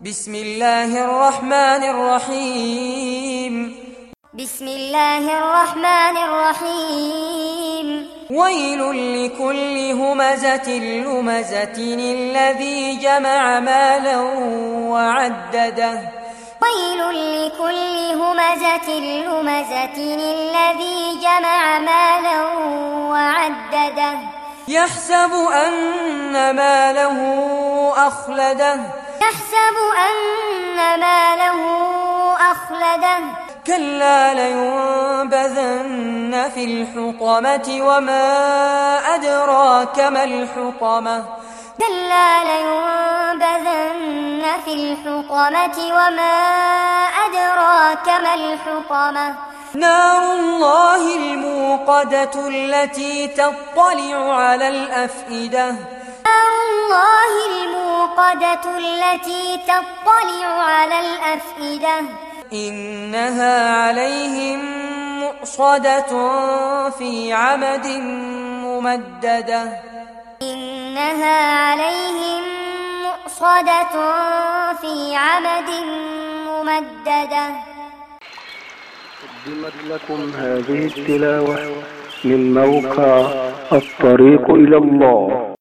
بسم الله الرحمن الرحيم. بسم الله الرحمن الرحيم. ويل لكل همزة لمزة الذي جمع مالا وعدده. ويل لكل همزة لمزة الذي جمع مالا وعدده. يحسب أن ماله أخلده. يحسب أن ماله أخلده. كلا لينبذن في الحطمة وما أدراك ما الحطمة. كلا لينبذن في الحطمة وما أدراك ما الحطمة. نار الله الموقدة التي تطلع على الأفئدة. نار الله الموقدة التي تطلع على الأفئدة. إنها عليهم مؤصدة في عمد ممددة. إنها عليهم مؤصدة في عمد ممددة. قدمت لكم هذه التلاوة من موقع الطريق إلى الله.